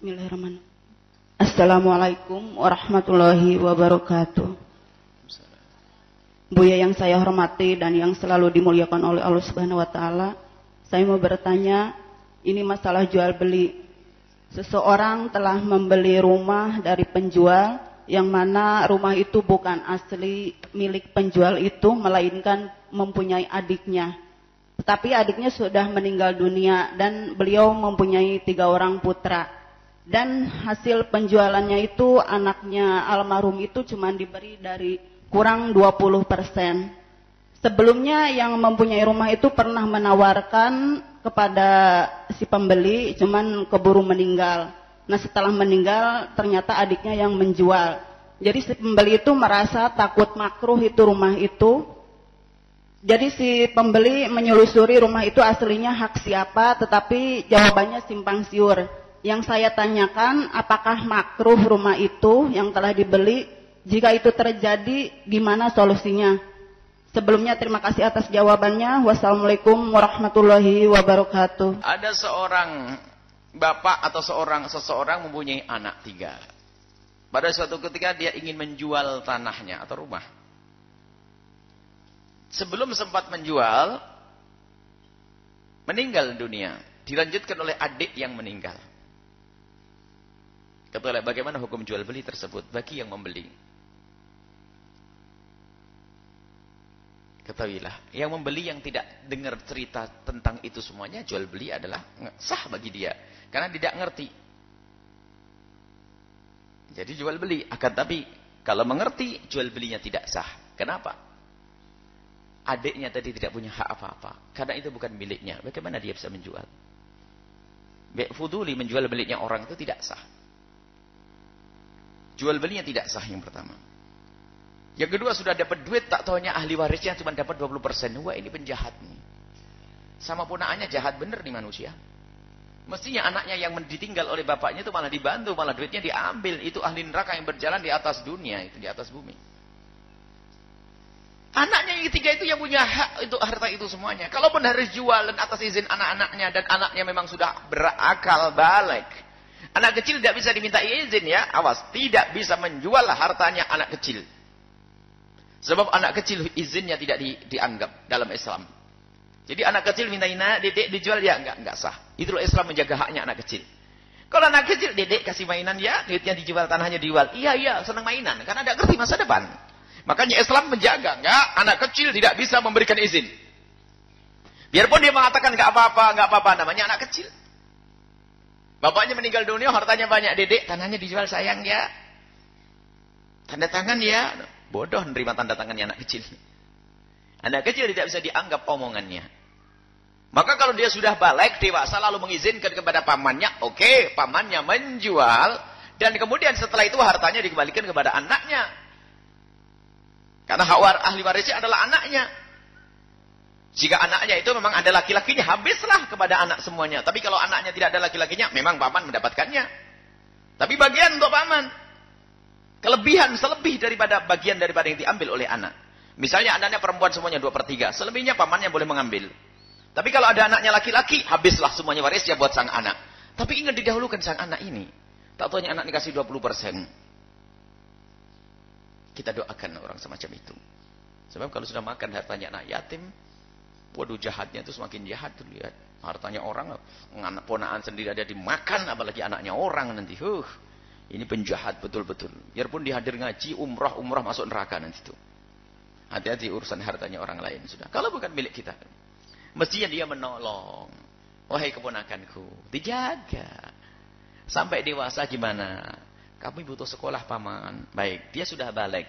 Bismillahirrahmanirrahim. Assalamualaikum warahmatullahi wabarakatuh. Buya yang saya hormati dan yang selalu dimuliakan oleh Allah Subhanahu wa taala, saya mau bertanya, ini masalah jual beli. Seseorang telah membeli rumah dari penjual yang mana rumah itu bukan asli milik penjual itu melainkan mempunyai adiknya. Tetapi adiknya sudah meninggal dunia dan beliau mempunyai tiga orang putra. Dan hasil penjualannya itu anaknya almarhum itu cuma diberi dari kurang 20 persen. Sebelumnya yang mempunyai rumah itu pernah menawarkan kepada si pembeli, cuman keburu meninggal. Nah setelah meninggal ternyata adiknya yang menjual. Jadi si pembeli itu merasa takut makruh itu rumah itu. Jadi si pembeli menyelusuri rumah itu aslinya hak siapa, tetapi jawabannya simpang siur. Yang saya tanyakan, apakah makruh rumah itu yang telah dibeli jika itu terjadi, gimana solusinya? Sebelumnya terima kasih atas jawabannya. Wassalamualaikum warahmatullahi wabarakatuh. Ada seorang bapak atau seorang seseorang mempunyai anak tiga. Pada suatu ketika dia ingin menjual tanahnya atau rumah. Sebelum sempat menjual, meninggal dunia. Dilanjutkan oleh adik yang meninggal. Kata bagaimana hukum jual beli tersebut bagi yang membeli? Ketahuilah, yang membeli yang tidak dengar cerita tentang itu semuanya, jual beli adalah sah bagi dia. Karena tidak ngerti. Jadi jual beli. Akan tapi, kalau mengerti, jual belinya tidak sah. Kenapa? Adiknya tadi tidak punya hak apa-apa. Karena itu bukan miliknya. Bagaimana dia bisa menjual? Fuduli menjual miliknya orang itu tidak sah. Jual belinya tidak sah yang pertama. Yang kedua sudah dapat duit, tak tahunya ahli warisnya cuma dapat 20%. Wah ini penjahat nih. Sama punaannya jahat bener nih manusia. Mestinya anaknya yang ditinggal oleh bapaknya itu malah dibantu, malah duitnya diambil. Itu ahli neraka yang berjalan di atas dunia, itu di atas bumi. Anaknya yang ketiga itu yang punya hak untuk harta itu semuanya. Kalaupun harus jual dan atas izin anak-anaknya dan anaknya memang sudah berakal balik. Anak kecil tidak bisa diminta izin ya, awas. Tidak bisa menjual hartanya anak kecil. Sebab anak kecil izinnya tidak di, dianggap dalam Islam. Jadi anak kecil minta ina, dedek dijual ya enggak enggak sah. Itulah Islam menjaga haknya anak kecil. Kalau anak kecil dedek kasih mainan ya, duitnya dijual, tanahnya dijual. Iya iya, senang mainan karena ada ngerti masa depan. Makanya Islam menjaga enggak anak kecil tidak bisa memberikan izin. Biarpun dia mengatakan enggak apa-apa, enggak apa-apa, namanya anak kecil. Bapaknya meninggal dunia, hartanya banyak, dedek, tanahnya dijual sayang ya. Tanda tangan ya. Bodoh menerima tanda tangannya anak kecil. Anak kecil tidak bisa dianggap omongannya. Maka kalau dia sudah balik, dewasa lalu mengizinkan kepada pamannya, oke, okay, pamannya menjual, dan kemudian setelah itu hartanya dikembalikan kepada anaknya. Karena hak ahli warisnya adalah anaknya. Jika anaknya itu memang ada laki-lakinya, habislah kepada anak semuanya. Tapi kalau anaknya tidak ada laki-lakinya, memang paman mendapatkannya. Tapi bagian untuk paman. Kelebihan selebih daripada bagian daripada yang diambil oleh anak. Misalnya anaknya perempuan semuanya dua per tiga. Selebihnya pamannya boleh mengambil. Tapi kalau ada anaknya laki-laki, habislah semuanya warisnya buat sang anak. Tapi ingat didahulukan sang anak ini. Tak tahunya anak dikasih 20 persen. Kita doakan orang semacam itu. Sebab kalau sudah makan hartanya anak yatim, waduh jahatnya itu semakin jahat tuh lihat. Hartanya orang, anak ponaan sendiri ada dimakan, apalagi anaknya orang nanti. Huh. Ini penjahat betul-betul. Biarpun dihadir ngaji, umrah, umrah masuk neraka nanti itu. Hati-hati urusan hartanya orang lain sudah. Kalau bukan milik kita. Mestinya dia menolong. Wahai keponakanku, dijaga. Sampai dewasa gimana? Kamu butuh sekolah paman. Baik, dia sudah balik.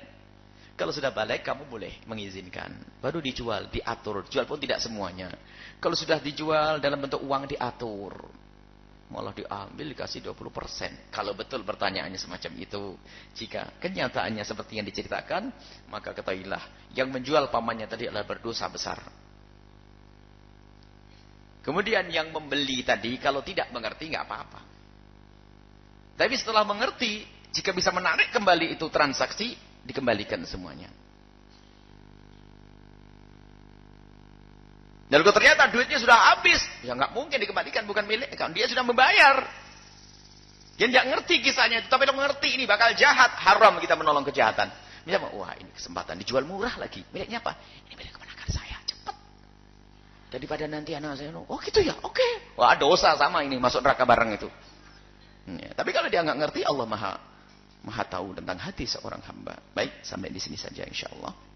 Kalau sudah balik, kamu boleh mengizinkan. Baru dijual, diatur. Jual pun tidak semuanya. Kalau sudah dijual dalam bentuk uang, diatur malah diambil dikasih 20%. Kalau betul pertanyaannya semacam itu, jika kenyataannya seperti yang diceritakan, maka ketahuilah yang menjual pamannya tadi adalah berdosa besar. Kemudian yang membeli tadi kalau tidak mengerti nggak apa-apa. Tapi setelah mengerti, jika bisa menarik kembali itu transaksi, dikembalikan semuanya. Dan kalau ternyata duitnya sudah habis, ya nggak mungkin dikembalikan bukan milik. Kalau dia sudah membayar, Dia tidak ngerti kisahnya itu, tapi dia ngerti ini bakal jahat, haram kita menolong kejahatan. Misalnya, wah ini kesempatan dijual murah lagi. Miliknya apa? Ini milik keponakan saya, cepat. Daripada nanti anak saya, oh gitu ya, oke. Okay. Wah dosa sama ini, masuk neraka bareng itu. Ya, tapi kalau dia nggak ngerti, Allah maha maha tahu tentang hati seorang hamba. Baik, sampai di sini saja insya Allah.